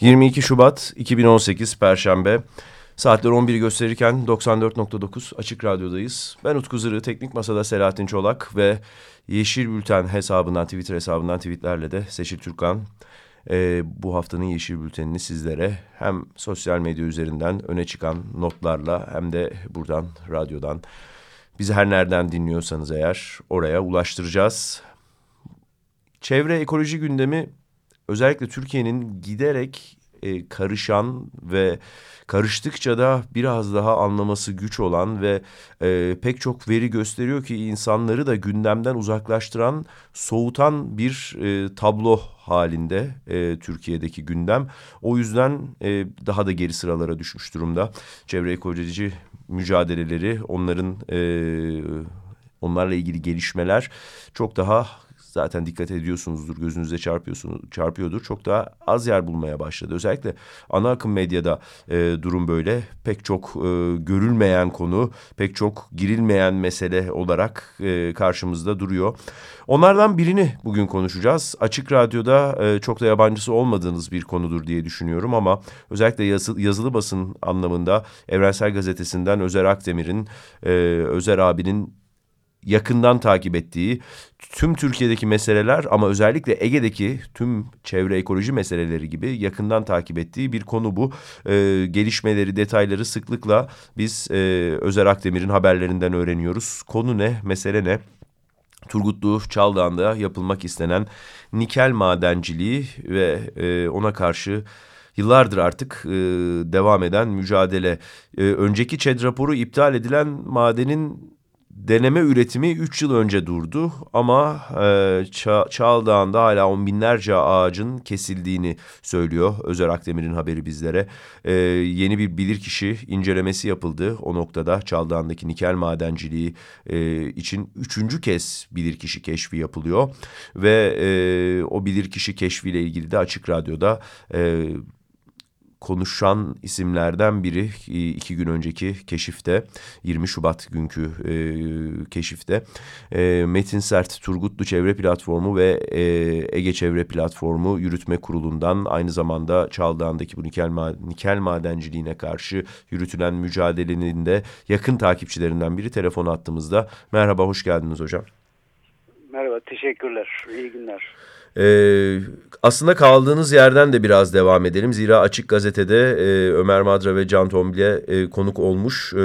22 Şubat 2018 Perşembe saatler 11 gösterirken 94.9 Açık Radyo'dayız. Ben Utku Zırı, Teknik Masa'da Selahattin Çolak ve Yeşil Bülten hesabından, Twitter hesabından tweetlerle de Seçil Türkan. Ee, bu haftanın Yeşil Bülten'ini sizlere hem sosyal medya üzerinden öne çıkan notlarla hem de buradan, radyodan bizi her nereden dinliyorsanız eğer oraya ulaştıracağız. Çevre ekoloji gündemi özellikle Türkiye'nin giderek e, karışan ve karıştıkça da biraz daha anlaması güç olan ve e, pek çok veri gösteriyor ki insanları da gündemden uzaklaştıran, soğutan bir e, tablo halinde e, Türkiye'deki gündem. O yüzden e, daha da geri sıralara düşmüş durumda. Çevre ekoloji mücadeleleri, onların e, onlarla ilgili gelişmeler çok daha zaten dikkat ediyorsunuzdur, gözünüze çarpıyorsunuz, çarpıyordur. Çok daha az yer bulmaya başladı. Özellikle ana akım medyada e, durum böyle. Pek çok e, görülmeyen konu, pek çok girilmeyen mesele olarak e, karşımızda duruyor. Onlardan birini bugün konuşacağız. Açık Radyo'da e, çok da yabancısı olmadığınız bir konudur diye düşünüyorum ama özellikle yazı, yazılı basın anlamında Evrensel Gazetesi'nden Özer Akdemir'in, e, Özer abinin yakından takip ettiği tüm Türkiye'deki meseleler ama özellikle Ege'deki tüm çevre ekoloji meseleleri gibi yakından takip ettiği bir konu bu. Ee, gelişmeleri, detayları sıklıkla biz e, Özer Akdemir'in haberlerinden öğreniyoruz. Konu ne, mesele ne? Turgutlu Çaldağ'ında yapılmak istenen nikel madenciliği ve e, ona karşı yıllardır artık e, devam eden mücadele. E, önceki ÇED raporu iptal edilen madenin deneme üretimi 3 yıl önce durdu ama e, Ça Çağaldağ'ında hala on binlerce ağacın kesildiğini söylüyor Özer Akdemir'in haberi bizlere. E, yeni bir bilirkişi incelemesi yapıldı o noktada Çağaldağ'ındaki nikel madenciliği e, için üçüncü kez bilirkişi keşfi yapılıyor. Ve e, o bilirkişi keşfiyle ilgili de Açık Radyo'da... E, konuşan isimlerden biri iki gün önceki keşifte 20 Şubat günkü e, keşifte e, Metin Sert Turgutlu Çevre Platformu ve e, Ege Çevre Platformu Yürütme Kurulu'ndan aynı zamanda Çaldağ'ındaki bu nikel, ma nikel madenciliğine karşı yürütülen mücadelenin de yakın takipçilerinden biri telefon attığımızda. Merhaba hoş geldiniz hocam. Merhaba teşekkürler iyi günler. Ee, aslında kaldığınız yerden de biraz devam edelim. Zira Açık Gazete'de e, Ömer Madra ve Can Tombil'e e, konuk olmuş e,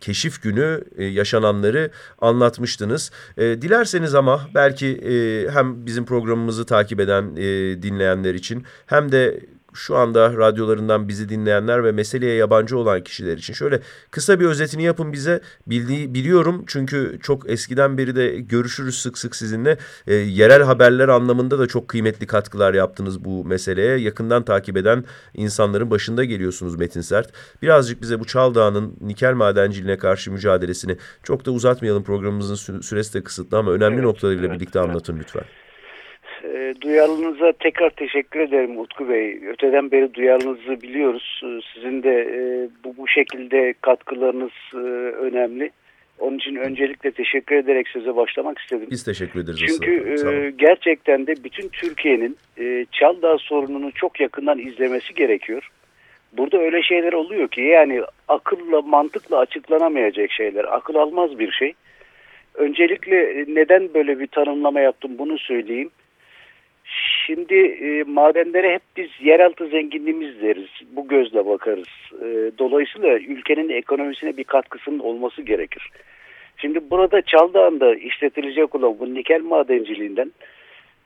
keşif günü e, yaşananları anlatmıştınız. E, dilerseniz ama belki e, hem bizim programımızı takip eden e, dinleyenler için hem de şu anda radyolarından bizi dinleyenler ve meseleye yabancı olan kişiler için şöyle kısa bir özetini yapın bize. Bildiği, biliyorum çünkü çok eskiden beri de görüşürüz sık sık sizinle. E, yerel haberler anlamında da çok kıymetli katkılar yaptınız bu meseleye. Yakından takip eden insanların başında geliyorsunuz Metin Sert. Birazcık bize bu Çaldağ'ın nikel madenciliğine karşı mücadelesini çok da uzatmayalım programımızın süresi de kısıtlı ama önemli evet, noktalarıyla evet, birlikte evet. anlatın lütfen. E, duyarlılığınıza tekrar teşekkür ederim Utku Bey. Öteden beri duyarlılığınızı biliyoruz. E, sizin de e, bu, bu şekilde katkılarınız e, önemli. Onun için öncelikle teşekkür ederek söze başlamak istedim. Biz teşekkür ederiz. Çünkü e, gerçekten de bütün Türkiye'nin e, Çaldağ sorununu çok yakından izlemesi gerekiyor. Burada öyle şeyler oluyor ki yani akılla mantıkla açıklanamayacak şeyler, akıl almaz bir şey. Öncelikle e, neden böyle bir tanımlama yaptım bunu söyleyeyim. Şimdi e, madenlere hep biz yeraltı zenginliğimiz deriz. Bu gözle bakarız. E, dolayısıyla ülkenin ekonomisine bir katkısının olması gerekir. Şimdi burada Çaldağ'ında işletilecek olan bu nikel madenciliğinden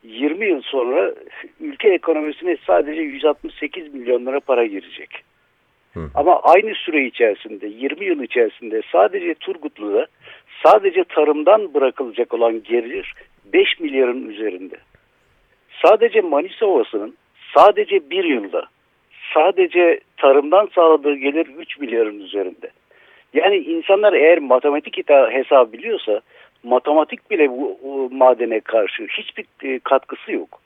20 yıl sonra ülke ekonomisine sadece 168 milyon lira para girecek. Hı. Ama aynı süre içerisinde 20 yıl içerisinde sadece Turgutlu'da sadece tarımdan bırakılacak olan gelir 5 milyarın üzerinde sadece Manisa Ovası'nın sadece bir yılda sadece tarımdan sağladığı gelir 3 milyarın üzerinde. Yani insanlar eğer matematik hesabı biliyorsa matematik bile bu, bu madene karşı hiçbir e, katkısı yok.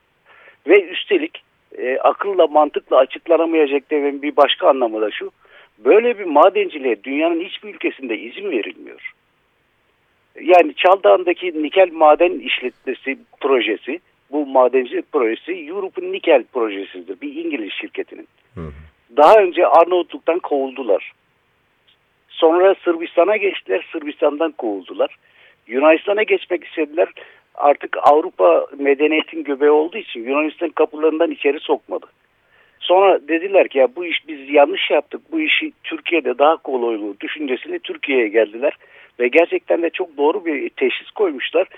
Ve üstelik e, akılla mantıkla açıklanamayacak demenin bir başka anlamı da şu. Böyle bir madenciliğe dünyanın hiçbir ülkesinde izin verilmiyor. Yani Çaldağ'ındaki nikel maden işletmesi projesi bu madencilik projesi European Nickel projesidir. Bir İngiliz şirketinin. Hı. Daha önce Arnavutluk'tan kovuldular. Sonra Sırbistan'a geçtiler. Sırbistan'dan kovuldular. Yunanistan'a geçmek istediler. Artık Avrupa medeniyetin göbeği olduğu için Yunanistan kapılarından içeri sokmadı. Sonra dediler ki ya bu iş biz yanlış yaptık. Bu işi Türkiye'de daha kolay olur düşüncesiyle Türkiye'ye geldiler. Ve gerçekten de çok doğru bir teşhis koymuşlar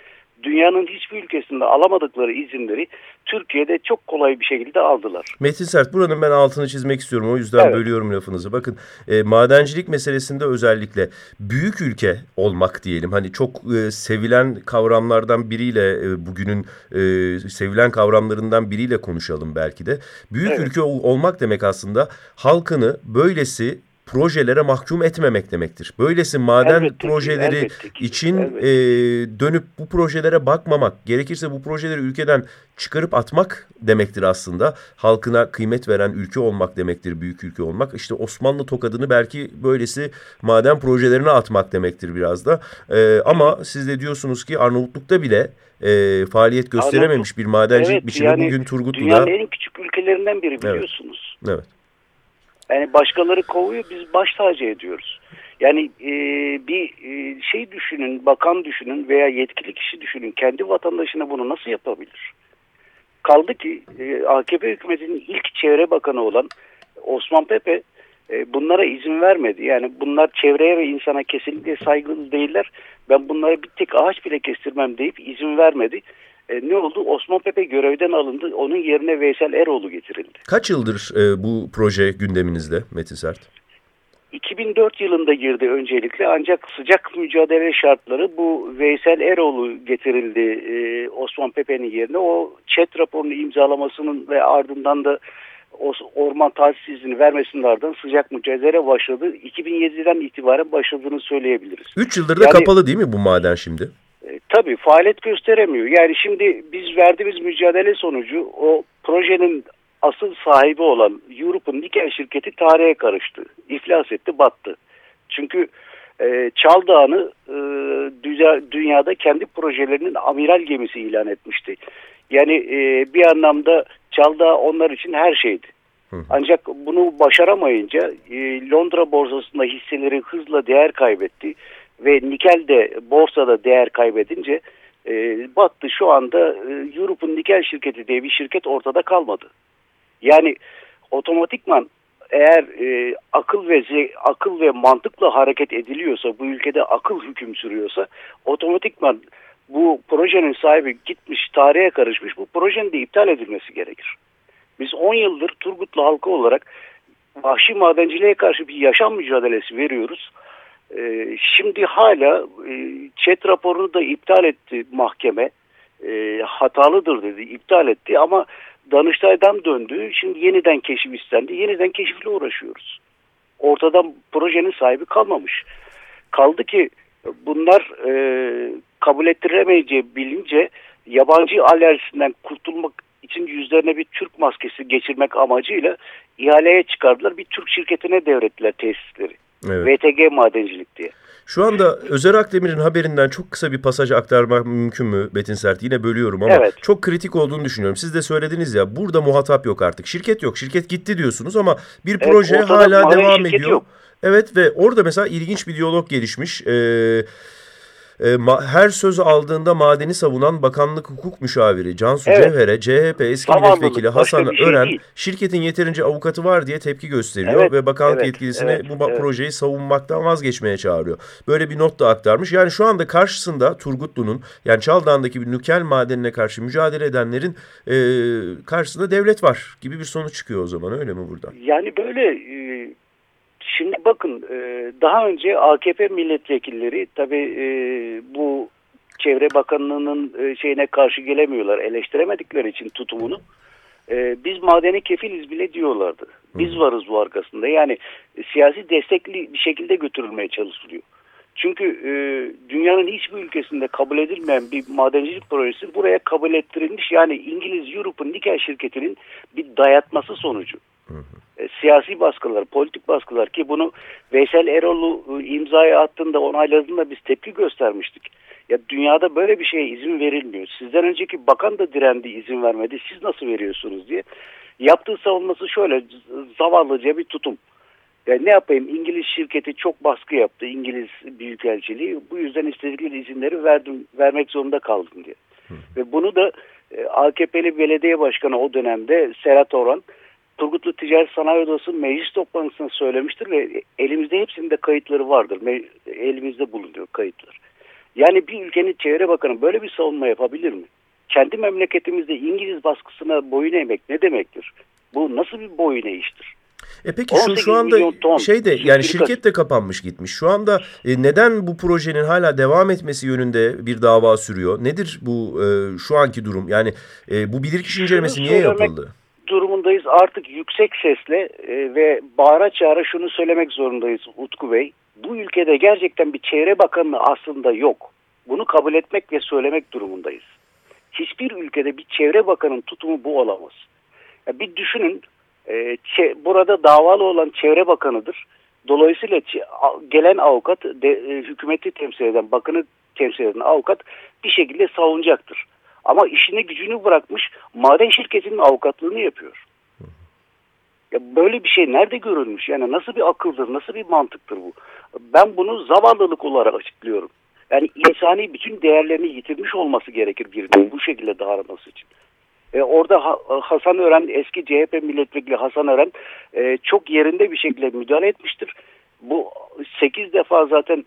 dünyanın hiçbir ülkesinde alamadıkları izinleri Türkiye'de çok kolay bir şekilde aldılar. Metin Sert buranın ben altını çizmek istiyorum o yüzden evet. bölüyorum lafınızı. Bakın e, madencilik meselesinde özellikle büyük ülke olmak diyelim hani çok e, sevilen kavramlardan biriyle e, bugünün e, sevilen kavramlarından biriyle konuşalım belki de. Büyük evet. ülke olmak demek aslında halkını böylesi projelere mahkum etmemek demektir. Böylesi maden elbette projeleri elbette için elbette. E, dönüp bu projelere bakmamak, gerekirse bu projeleri ülkeden çıkarıp atmak demektir aslında. Halkına kıymet veren ülke olmak demektir, büyük ülke olmak. İşte Osmanlı tokadını belki böylesi maden projelerine atmak demektir biraz da. E, ama siz de diyorsunuz ki Arnavutluk'ta bile e, faaliyet gösterememiş bir madencilik evet, biçimi yani bugün Turgutlu'da. Dünyanın en küçük ülkelerinden biri biliyorsunuz. Evet. evet. Yani başkaları kovuyor biz baş tacı ediyoruz. Yani e, bir e, şey düşünün, bakan düşünün veya yetkili kişi düşünün. Kendi vatandaşına bunu nasıl yapabilir? Kaldı ki e, AKP hükümetinin ilk çevre bakanı olan Osman Pepe e, bunlara izin vermedi. Yani bunlar çevreye ve insana kesinlikle saygılı değiller. Ben bunlara bir tek ağaç bile kestirmem deyip izin vermedi. E, ne oldu? Osman Pepe görevden alındı. Onun yerine Veysel Eroğlu getirildi. Kaç yıldır e, bu proje gündeminizde Metin Sert? 2004 yılında girdi öncelikle ancak sıcak mücadele şartları bu Veysel Eroğlu getirildi e, Osman Pepe'nin yerine. O chat raporunu imzalamasının ve ardından da o orman tahsis izni vermesinin ardından sıcak mücadele başladı. 2007'den itibaren başladığını söyleyebiliriz. 3 yıldır da yani, kapalı değil mi bu maden şimdi? E, tabii faaliyet gösteremiyor. Yani şimdi biz verdiğimiz mücadele sonucu o projenin asıl sahibi olan Europe'un Nikel şirketi tarihe karıştı. İflas etti, battı. Çünkü e, Çaldağ'ını e, dünya, dünyada kendi projelerinin amiral gemisi ilan etmişti. Yani e, bir anlamda Çaldağ onlar için her şeydi. Ancak bunu başaramayınca e, Londra borsasında hisseleri hızla değer kaybetti ve nikel de borsada değer kaybedince e, battı. Şu anda e, Europe'un nikel şirketi diye bir şirket ortada kalmadı. Yani otomatikman eğer e, akıl ve akıl ve mantıkla hareket ediliyorsa, bu ülkede akıl hüküm sürüyorsa otomatikman bu projenin sahibi gitmiş tarihe karışmış. Bu projenin de iptal edilmesi gerekir. Biz 10 yıldır Turgutlu halkı olarak vahşi madenciliğe karşı bir yaşam mücadelesi veriyoruz. Ee, şimdi hala e, chat raporunu da iptal etti mahkeme. E, hatalıdır dedi, iptal etti ama Danıştay'dan döndü. Şimdi yeniden keşif istendi. Yeniden keşifle uğraşıyoruz. Ortadan projenin sahibi kalmamış. Kaldı ki bunlar e, kabul ettiremeyeceği bilince yabancı alerjisinden kurtulmak için yüzlerine bir Türk maskesi geçirmek amacıyla ihaleye çıkardılar. Bir Türk şirketine devrettiler tesisleri. Evet. VTG Madencilik diye. Şu anda Özer Akdemir'in haberinden çok kısa bir pasaj aktarmak mümkün mü Betin Sert? Yine bölüyorum ama evet. çok kritik olduğunu düşünüyorum. Siz de söylediniz ya burada muhatap yok artık. Şirket yok. Şirket gitti diyorsunuz ama bir proje evet, hala devam ediyor. Yok. Evet ve orada mesela ilginç bir diyalog gelişmiş. Ee, e, her söz aldığında madeni savunan bakanlık hukuk müşaviri Cansu evet. Cevher'e CHP eski tamam, milletvekili Hasan şey Ören değil. şirketin yeterince avukatı var diye tepki gösteriyor evet, ve bakanlık evet, yetkilisini evet, bu evet. projeyi savunmaktan vazgeçmeye çağırıyor. Böyle bir not da aktarmış. Yani şu anda karşısında Turgutlu'nun yani Çaldan'daki bir nükel madenine karşı mücadele edenlerin e, karşısında devlet var gibi bir sonuç çıkıyor o zaman öyle mi burada? Yani böyle e, Şimdi bakın e, daha önce AKP milletvekilleri tabi e, bu Çevre Bakanlığı'nın e, şeyine karşı gelemiyorlar. Eleştiremedikleri için tutumunu. Biz madeni kefiliz bile diyorlardı. Biz varız bu arkasında. Yani siyasi destekli bir şekilde götürülmeye çalışılıyor. Çünkü e, dünyanın hiçbir ülkesinde kabul edilmeyen bir madencilik projesi buraya kabul ettirilmiş. Yani İngiliz Europe'un Nickel şirketinin bir dayatması sonucu. Hı hı. E, siyasi baskılar, politik baskılar ki bunu Veysel Erol'u e, imzaya attığında onayladığında biz tepki göstermiştik. Ya dünyada böyle bir şeye izin verilmiyor. Sizden önceki bakan da direndi izin vermedi. Siz nasıl veriyorsunuz diye. Yaptığı savunması şöyle zavallıca bir tutum. Yani ne yapayım İngiliz şirketi çok baskı yaptı İngiliz Büyükelçiliği. Bu yüzden istedikleri izinleri verdim, vermek zorunda kaldım diye. Hı. Ve bunu da e, AKP'li belediye başkanı o dönemde Serhat Orhan Turgutlu Ticaret Sanayi Odası meclis toplantısında söylemiştir ve elimizde hepsinde kayıtları vardır. Elimizde bulunuyor kayıtlar. Yani bir ülkenin çevre bakanı böyle bir savunma yapabilir mi? Kendi memleketimizde İngiliz baskısına boyun eğmek ne demektir? Bu nasıl bir boyun eğiştir? E peki şu, şu anda ton, şey de yani şirket de kapanmış gitmiş. Şu anda e, neden bu projenin hala devam etmesi yönünde bir dava sürüyor? Nedir bu e, şu anki durum? Yani e, bu bilirkişi incelemesi niye yapıldı? Durumundayız. Artık yüksek sesle e, ve bağıra çağıra şunu söylemek zorundayız Utku Bey. Bu ülkede gerçekten bir çevre bakanlığı aslında yok. Bunu kabul etmek ve söylemek durumundayız. Hiçbir ülkede bir çevre bakanın tutumu bu olamaz. Ya bir düşünün e, burada davalı olan çevre bakanıdır. Dolayısıyla gelen avukat de, e, hükümeti temsil eden, bakanı temsil eden avukat bir şekilde savunacaktır. Ama işini gücünü bırakmış maden şirketinin avukatlığını yapıyor. Ya böyle bir şey nerede görülmüş? Yani nasıl bir akıldır, nasıl bir mantıktır bu? Ben bunu zavallılık olarak açıklıyorum. Yani insani bütün değerlerini yitirmiş olması gerekir birinin bu şekilde davranması için. E, orada Hasan Ören, eski CHP milletvekili Hasan Ören e, çok yerinde bir şekilde müdahale etmiştir. Bu 8 defa zaten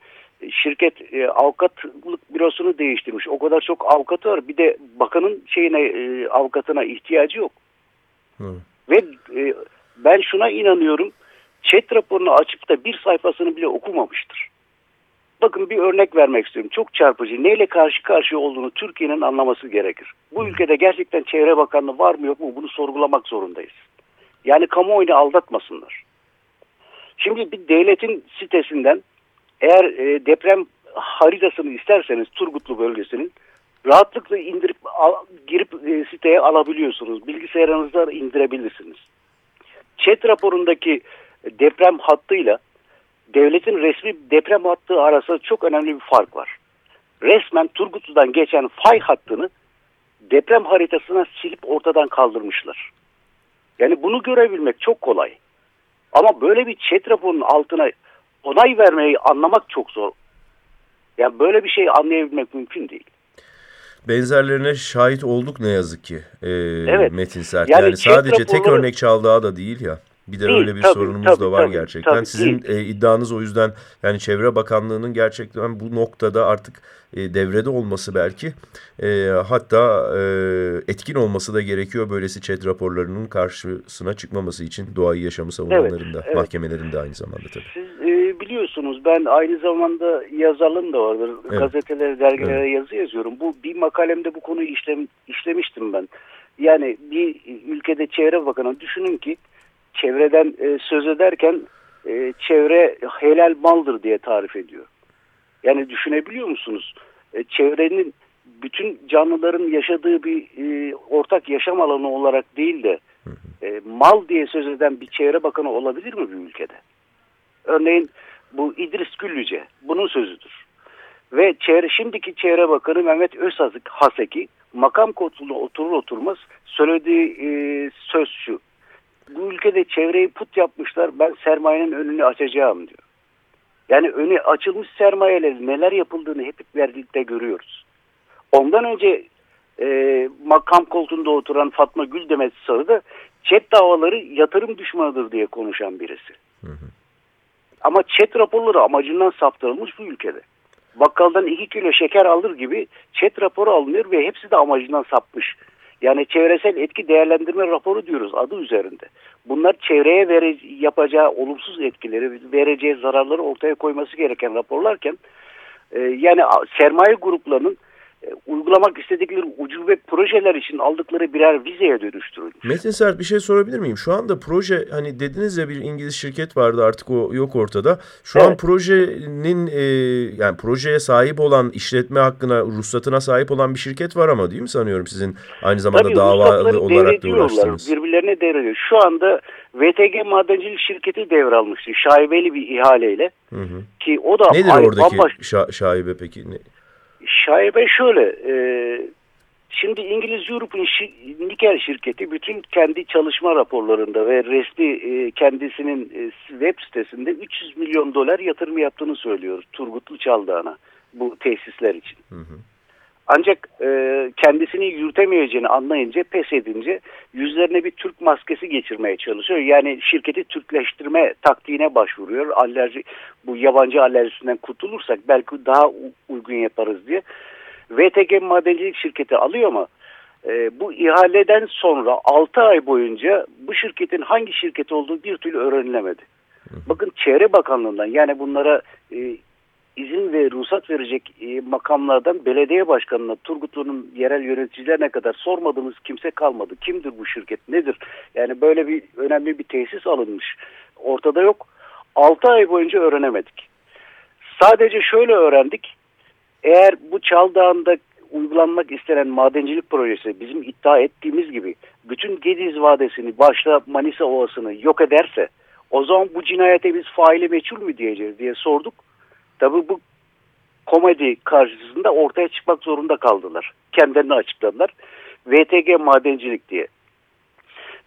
şirket e, avukatlık bürosunu değiştirmiş. O kadar çok avukatı var. Bir de bakanın şeyine e, avukatına ihtiyacı yok. Hı. Ve e, ben şuna inanıyorum. Chat raporunu açıp da bir sayfasını bile okumamıştır. Bakın bir örnek vermek istiyorum. Çok çarpıcı. Neyle karşı karşıya olduğunu Türkiye'nin anlaması gerekir. Bu ülkede gerçekten Çevre Bakanlığı var mı yok mu bunu sorgulamak zorundayız. Yani kamuoyunu aldatmasınlar. Şimdi bir devletin sitesinden eğer e, deprem haritasını isterseniz Turgutlu bölgesinin rahatlıkla indirip al, girip e, siteye alabiliyorsunuz. Bilgisayarınızda indirebilirsiniz. ÇED raporundaki deprem hattıyla devletin resmi deprem hattı arasında çok önemli bir fark var. Resmen Turgutlu'dan geçen fay hattını deprem haritasına silip ortadan kaldırmışlar. Yani bunu görebilmek çok kolay. Ama böyle bir chat raporunun altına onay vermeyi anlamak çok zor. Yani böyle bir şey anlayabilmek mümkün değil. Benzerlerine şahit olduk ne yazık ki ee, evet. Metin Sert. Yani, yani sadece raporları... tek örnek çaldığı da değil ya. Bir de değil, öyle bir tabii, sorunumuz tabii, da var tabii, gerçekten. Tabii, Sizin e, iddianız o yüzden yani Çevre Bakanlığı'nın gerçekten bu noktada artık e, devrede olması belki e, hatta e, etkin olması da gerekiyor böylesi chat raporlarının karşısına çıkmaması için doğayı yaşamı savunanların da evet. mahkemelerinde aynı zamanda tabii. Siz e, biliyorsunuz ben aynı zamanda yazarlığım da vardır. Evet. Gazetelere, dergilere evet. yazı yazıyorum. Bu bir makalemde bu konuyu işlem, işlemiştim ben. Yani bir ülkede çevre bakanı düşünün ki çevreden e, söz ederken e, çevre helal maldır diye tarif ediyor. Yani düşünebiliyor musunuz? E, çevrenin bütün canlıların yaşadığı bir e, ortak yaşam alanı olarak değil de e, mal diye söz eden bir çevre bakanı olabilir mi bir ülkede? Örneğin bu İdris Güllüce bunun sözüdür. Ve çevre, şimdiki çevre bakanı Mehmet Özhaseki Haseki makam koltuğuna oturur oturmaz söylediği e, söz şu bu ülkede çevreyi put yapmışlar ben sermayenin önünü açacağım diyor. Yani önü açılmış sermayeler neler yapıldığını hep birlikte görüyoruz. Ondan önce e, makam koltuğunda oturan Fatma Gül Demet Sarı da chat davaları yatırım düşmanıdır diye konuşan birisi. Hı hı. Ama chat raporları amacından saptırılmış bu ülkede. Bakkaldan iki kilo şeker alır gibi chat raporu alınıyor ve hepsi de amacından sapmış. Yani çevresel etki değerlendirme raporu diyoruz adı üzerinde. Bunlar çevreye vere, yapacağı olumsuz etkileri, vereceği zararları ortaya koyması gereken raporlarken e, yani sermaye gruplarının uygulamak istedikleri ucube projeler için aldıkları birer vizeye dönüştürülmüş. Metin Sert bir şey sorabilir miyim? Şu anda proje hani dediniz ya bir İngiliz şirket vardı artık o yok ortada. Şu evet. an projenin e, yani projeye sahip olan işletme hakkına ruhsatına sahip olan bir şirket var ama değil mi sanıyorum sizin aynı zamanda Tabii, davalı olarak da uğraştınız. Birbirlerine devrediyor. Şu anda VTG Madencilik Şirketi devralmıştı şaibeli bir ihaleyle. Hı hı. Ki o da Nedir oradaki bambaşka... şa şaibe peki? Ne? Şaibe şöyle. E, şimdi İngiliz Europe'un şi, nikel şirketi bütün kendi çalışma raporlarında ve resmi e, kendisinin e, web sitesinde 300 milyon dolar yatırım yaptığını söylüyor Turgutlu Çaldağan'a bu tesisler için. Hı hı. Ancak e, kendisini yürütemeyeceğini anlayınca pes edince yüzlerine bir Türk maskesi geçirmeye çalışıyor. Yani şirketi Türkleştirme taktiğine başvuruyor. Alerji, bu yabancı alerjisinden kurtulursak belki daha uygun yaparız diye. VTG madencilik şirketi alıyor ama e, bu ihaleden sonra 6 ay boyunca bu şirketin hangi şirket olduğu bir türlü öğrenilemedi. Bakın Çevre Bakanlığı'ndan yani bunlara e, izin ve ruhsat verecek e, makamlardan belediye başkanına, Turgutlu'nun yerel yöneticilerine kadar sormadığımız kimse kalmadı. Kimdir bu şirket, nedir? Yani böyle bir önemli bir tesis alınmış. Ortada yok. 6 ay boyunca öğrenemedik. Sadece şöyle öğrendik. Eğer bu Çaldağ'ında uygulanmak istenen madencilik projesi bizim iddia ettiğimiz gibi bütün Gediz Vadisi'ni başta Manisa Ovası'nı yok ederse o zaman bu cinayete biz faili meçhul mü diyeceğiz diye sorduk. Tabii bu komedi karşısında ortaya çıkmak zorunda kaldılar. Kendilerini açıkladılar. VTG madencilik diye.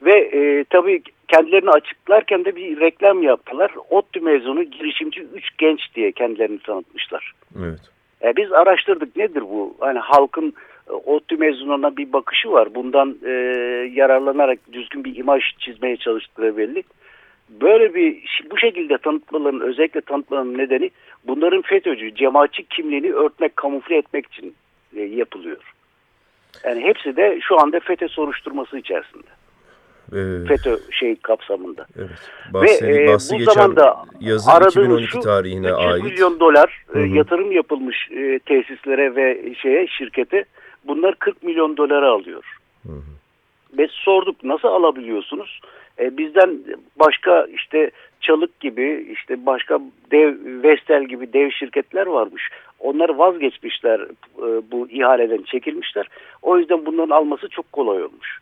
Ve e, tabii kendilerini açıklarken de bir reklam yaptılar. ODTÜ mezunu girişimci 3 genç diye kendilerini tanıtmışlar. Evet. E, biz araştırdık nedir bu? Hani halkın e, ODTÜ mezununa bir bakışı var. Bundan e, yararlanarak düzgün bir imaj çizmeye çalıştıkları belli böyle bir bu şekilde tanıtmaların özellikle tanıtmaların nedeni bunların FETÖ'cü cemaatçi kimliğini örtmek, kamufle etmek için e, yapılıyor. Yani hepsi de şu anda FETÖ soruşturması içerisinde. Ee, FETÖ şey kapsamında. Evet. Bahsi, Ve e, bahsi bu zamanda yazı 2012 şu, tarihine ait. milyon dolar e, yatırım yapılmış e, tesislere ve şeye şirkete. Bunlar 40 milyon dolara alıyor. Hı hı. Ve sorduk nasıl alabiliyorsunuz? E, bizden başka işte Çalık gibi işte başka dev Vestel gibi dev şirketler varmış. Onlar vazgeçmişler e, bu ihaleden çekilmişler. O yüzden bunların alması çok kolay olmuş.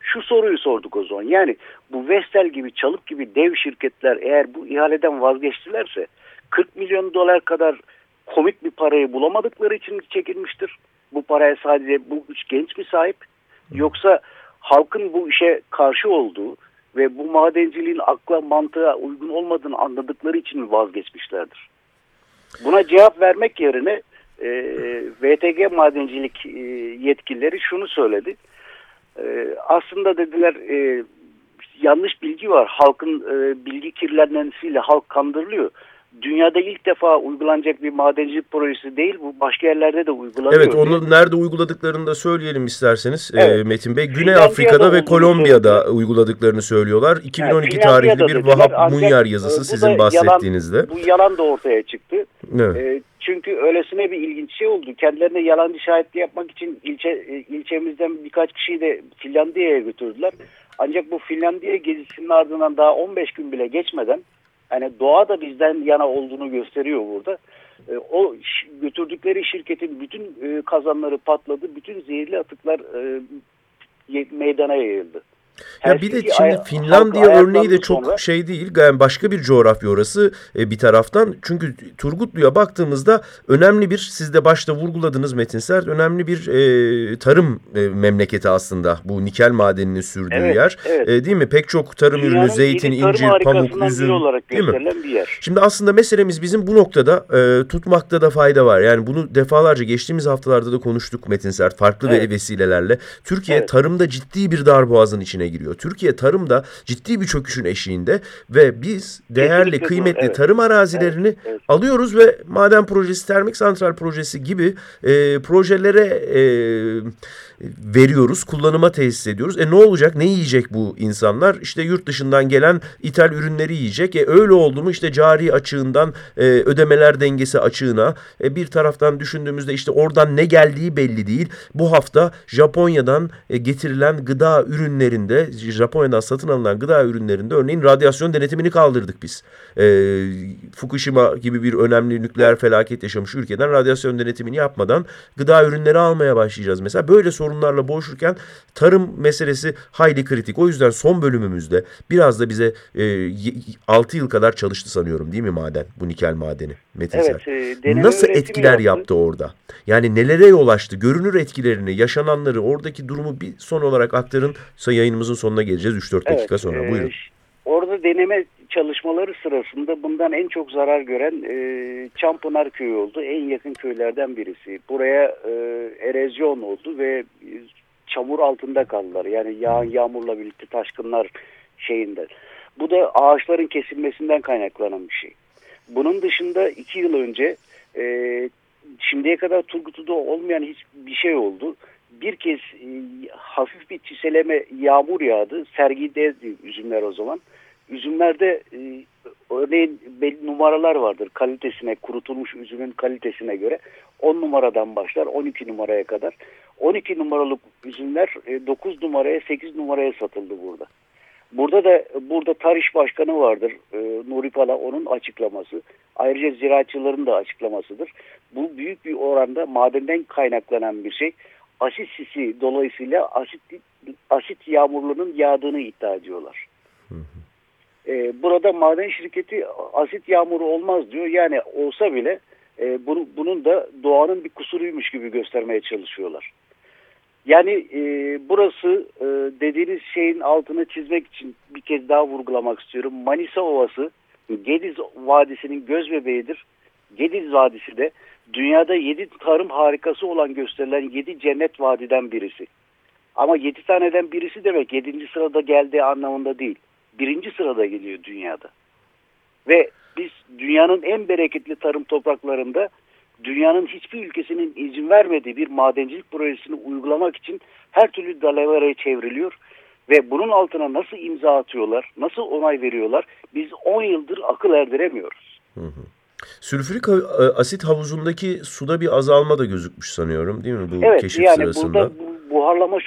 Şu soruyu sorduk o zaman. Yani bu Vestel gibi Çalık gibi dev şirketler eğer bu ihaleden vazgeçtilerse 40 milyon dolar kadar komik bir parayı bulamadıkları için çekilmiştir. Bu paraya sadece bu üç genç mi sahip? Yoksa halkın bu işe karşı olduğu ve bu madenciliğin akla mantığa uygun olmadığını anladıkları için mi vazgeçmişlerdir? Buna cevap vermek yerine e, VTG madencilik e, yetkilileri şunu söyledi. E, aslında dediler e, yanlış bilgi var. Halkın e, bilgi kirlenmesiyle halk kandırılıyor dünyada ilk defa uygulanacak bir madencilik projesi değil. Bu başka yerlerde de uygulanıyor. Evet onu nerede uyguladıklarını da söyleyelim isterseniz e, evet. Metin Bey. Güney Afrika'da ve Kolombiya'da söylüyor. uyguladıkları söylüyorlar. 2012 yani tarihli bir Vahap Munyar yazısı sizin bahsettiğinizde. Yalan, bu yalan da ortaya çıktı. Evet. E, çünkü öylesine bir ilginç şey oldu. Kendilerine yalancı şahitli yapmak için ilçe, e, ilçemizden birkaç kişiyi de Finlandiya'ya götürdüler. Ancak bu Finlandiya gezisinin ardından daha 15 gün bile geçmeden yani doğa da bizden yana olduğunu gösteriyor burada. E, o götürdükleri şirketin bütün e, kazanları patladı. Bütün zehirli atıklar e, meydana yayıldı. Ya bir de şimdi Finlandiya örneği de çok sonra... şey değil. Yani başka bir coğrafya orası e, bir taraftan. Çünkü Turgutlu'ya baktığımızda önemli bir, siz de başta vurguladınız Metin Sert, önemli bir e, tarım e, memleketi aslında. Bu nikel madeninin sürdüğü evet, yer. Evet. E, değil mi? Pek çok tarım Dünyanın ürünü, zeytin, incir, pamuk, üzüm. Olarak değil mi? Bir yer. Şimdi aslında meselemiz bizim bu noktada e, tutmakta da fayda var. Yani bunu defalarca geçtiğimiz haftalarda da konuştuk Metin Sert. Farklı evet. vesilelerle. Türkiye evet. tarımda ciddi bir darboğazın içine giriyor. Türkiye tarımda ciddi bir çöküşün eşiğinde ve biz değerli, Kesinlikle kıymetli evet. tarım arazilerini evet, evet. alıyoruz ve maden projesi, termik santral projesi gibi e, projelere e, veriyoruz, kullanıma tesis ediyoruz. E ne olacak? Ne yiyecek bu insanlar? İşte yurt dışından gelen ithal ürünleri yiyecek. E öyle oldu mu işte cari açığından e, ödemeler dengesi açığına e, bir taraftan düşündüğümüzde işte oradan ne geldiği belli değil. Bu hafta Japonya'dan e, getirilen gıda ürünlerinde, Japonya'dan satın alınan gıda ürünlerinde örneğin radyasyon denetimini kaldırdık biz. E, Fukushima gibi bir önemli nükleer felaket yaşamış ülkeden radyasyon denetimini yapmadan gıda ürünleri almaya başlayacağız. Mesela böyle sorun sorunlarla boğuşurken tarım meselesi hayli kritik. O yüzden son bölümümüzde biraz da bize e, 6 yıl kadar çalıştı sanıyorum değil mi maden? Bu nikel madeni Metin Evet. E, Nasıl etkiler yaptı. yaptı orada? Yani nelere yol açtı? Görünür etkilerini, yaşananları, oradaki durumu bir son olarak aktarın. Yayınımızın sonuna geleceğiz 3-4 dakika evet, sonra. E, Buyurun. Orada deneme çalışmaları sırasında bundan en çok zarar gören e, Çampınar köyü oldu. En yakın köylerden birisi. Buraya e, erozyon oldu ve çamur altında kaldılar. Yani yağ, yağmurla birlikte taşkınlar şeyinde. Bu da ağaçların kesilmesinden kaynaklanan bir şey. Bunun dışında iki yıl önce e, şimdiye kadar Turgut'ta olmayan hiçbir şey oldu. Bir kez e, hafif bir çiseleme yağmur yağdı. Sergide üzümler o zaman. Üzümlerde e, örneğin belli numaralar vardır kalitesine kurutulmuş üzümün kalitesine göre 10 numaradan başlar 12 numaraya kadar 12 numaralık üzümler e, 9 numaraya 8 numaraya satıldı burada. Burada da burada Tarış Başkanı vardır e, Nuri Pala onun açıklaması ayrıca ziraatçıların da açıklamasıdır. Bu büyük bir oranda madenden kaynaklanan bir şey asit sisi dolayısıyla asit, asit yağmurlarının yağdığını iddia ediyorlar. Hı hı. E, burada maden şirketi asit yağmuru olmaz diyor. Yani olsa bile e, bunu, bunun da doğanın bir kusuruymuş gibi göstermeye çalışıyorlar. Yani e, burası e, dediğiniz şeyin altını çizmek için bir kez daha vurgulamak istiyorum. Manisa Ovası Gediz Vadisi'nin göz bebeğidir. Gediz Vadisi de dünyada yedi tarım harikası olan gösterilen yedi cennet vadiden birisi. Ama yedi taneden birisi demek yedinci sırada geldiği anlamında değil birinci sırada geliyor dünyada. Ve biz dünyanın en bereketli tarım topraklarında dünyanın hiçbir ülkesinin izin vermediği bir madencilik projesini uygulamak için her türlü dalaveraya çevriliyor. Ve bunun altına nasıl imza atıyorlar, nasıl onay veriyorlar biz 10 yıldır akıl erdiremiyoruz. Hı hı. Sülfürik e, asit havuzundaki suda bir azalma da gözükmüş sanıyorum değil mi bu evet, keşif yani sırasında? Evet yani burada buharlama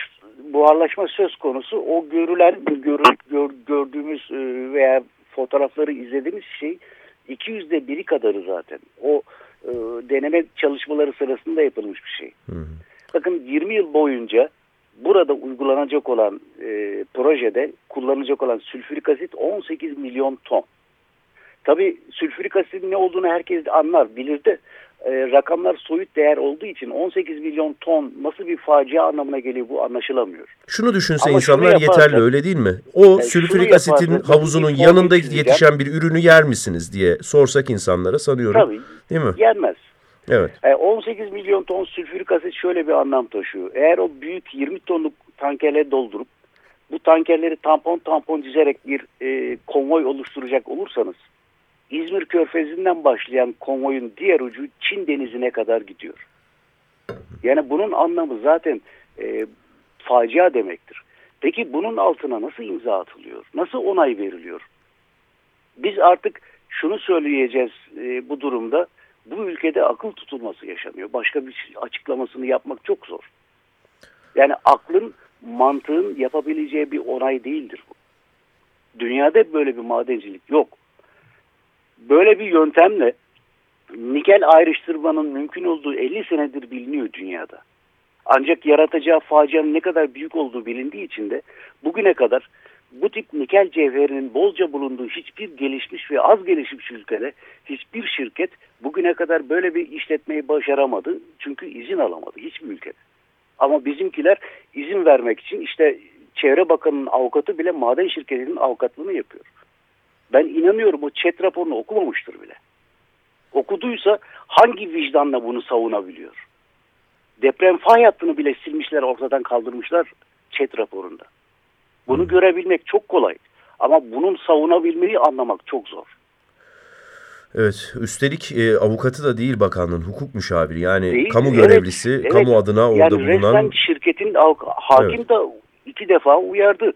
buharlaşma söz konusu o görülen gör, gör, gördüğümüz e, veya fotoğrafları izlediğimiz şey 200'de biri kadarı zaten. O e, deneme çalışmaları sırasında yapılmış bir şey. Hı hı. Bakın 20 yıl boyunca burada uygulanacak olan e, projede kullanılacak olan sülfürik asit 18 milyon ton. Tabi sülfürik asitin ne olduğunu herkes anlar, bilir de e, rakamlar soyut değer olduğu için 18 milyon ton nasıl bir facia anlamına geliyor bu anlaşılamıyor. Şunu düşünse Ama insanlar şunu yaparsa, yeterli öyle değil mi? O yani sülfürik asitin havuzunun yanında yetişen bir ürünü yer misiniz diye sorsak insanlara sanıyorum. Tabii. Değil mi? Yenmez. Evet. E, 18 milyon ton sülfürik asit şöyle bir anlam taşıyor. Eğer o büyük 20 tonluk tankerle doldurup bu tankerleri tampon tampon dizerek bir e, konvoy oluşturacak olursanız İzmir Körfezi'nden başlayan konvoyun diğer ucu Çin denizine kadar gidiyor. Yani bunun anlamı zaten e, facia demektir. Peki bunun altına nasıl imza atılıyor? Nasıl onay veriliyor? Biz artık şunu söyleyeceğiz e, bu durumda. Bu ülkede akıl tutulması yaşanıyor. Başka bir açıklamasını yapmak çok zor. Yani aklın, mantığın yapabileceği bir onay değildir bu. Dünyada böyle bir madencilik yok böyle bir yöntemle nikel ayrıştırmanın mümkün olduğu 50 senedir biliniyor dünyada. Ancak yaratacağı facianın ne kadar büyük olduğu bilindiği için de bugüne kadar bu tip nikel cevherinin bolca bulunduğu hiçbir gelişmiş ve az gelişmiş ülkede hiçbir şirket bugüne kadar böyle bir işletmeyi başaramadı. Çünkü izin alamadı hiçbir ülkede. Ama bizimkiler izin vermek için işte Çevre Bakanı'nın avukatı bile maden şirketinin avukatlığını yapıyor. Ben inanıyorum o chat raporunu okumamıştır bile. Okuduysa hangi vicdanla bunu savunabiliyor? Deprem fay hattını bile silmişler ortadan kaldırmışlar chat raporunda. Bunu görebilmek çok kolay. Ama bunun savunabilmeyi anlamak çok zor. Evet, üstelik e, avukatı da değil bakanlığın, hukuk müşaviri yani değil, kamu görevlisi, evet, kamu evet. adına orada yani bulunan... Yani şirketin hakim evet. da iki defa uyardı.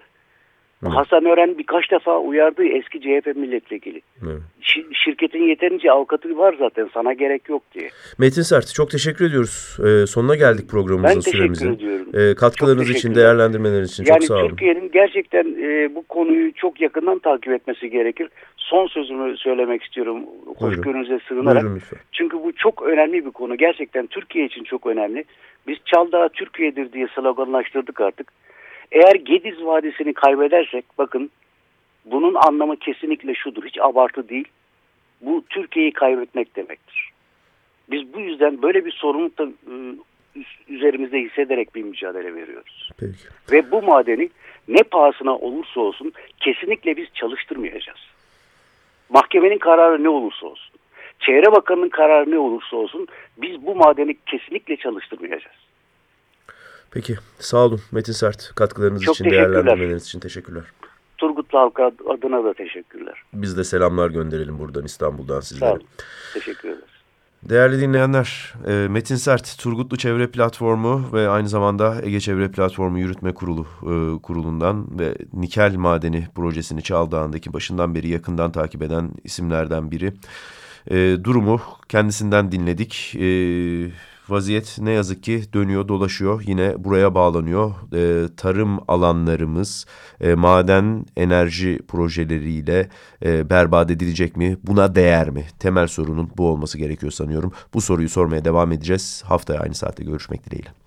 Hı. Hasan Ören birkaç defa uyardı eski CHP milletvekili. Hı. şirketin yeterince avukatı var zaten sana gerek yok diye. Metin Sert çok teşekkür ediyoruz. Ee, sonuna geldik programımızın süremizin. Ben teşekkür ediyorum. Ee, katkılarınız için, değerlendirmeleriniz için yani çok sağ olun. Yani Türkiye'nin gerçekten e, bu konuyu çok yakından takip etmesi gerekir. Son sözümü söylemek istiyorum hoşgörünüze sığınarak. Buyurun Çünkü bu çok önemli bir konu. Gerçekten Türkiye için çok önemli. Biz Çaldağ Türkiye'dir diye sloganlaştırdık artık. Eğer Gediz Vadisi'ni kaybedersek bakın bunun anlamı kesinlikle şudur. Hiç abartı değil. Bu Türkiye'yi kaybetmek demektir. Biz bu yüzden böyle bir sorumlulukla ıı, üzerimizde hissederek bir mücadele veriyoruz. Peki. Ve bu madeni ne pahasına olursa olsun kesinlikle biz çalıştırmayacağız. Mahkemenin kararı ne olursa olsun. Çevre Bakanı'nın kararı ne olursa olsun biz bu madeni kesinlikle çalıştırmayacağız. Peki sağ olun Metin Sert katkılarınız Çok için değerlendirmeleriniz için teşekkürler. Turgut halka adına da teşekkürler. Biz de selamlar gönderelim buradan İstanbul'dan sizlere. Sağ olun. Teşekkür ederiz. Değerli dinleyenler, e, Metin Sert, Turgutlu Çevre Platformu ve aynı zamanda Ege Çevre Platformu Yürütme Kurulu e, kurulundan ve Nikel Madeni projesini Çaldağ'ındaki başından beri yakından takip eden isimlerden biri. E, durumu kendisinden dinledik. Vaziyet ne yazık ki dönüyor dolaşıyor yine buraya bağlanıyor. E, tarım alanlarımız e, maden enerji projeleriyle e, berbat edilecek mi? Buna değer mi? Temel sorunun bu olması gerekiyor sanıyorum. Bu soruyu sormaya devam edeceğiz. Haftaya aynı saatte görüşmek dileğiyle.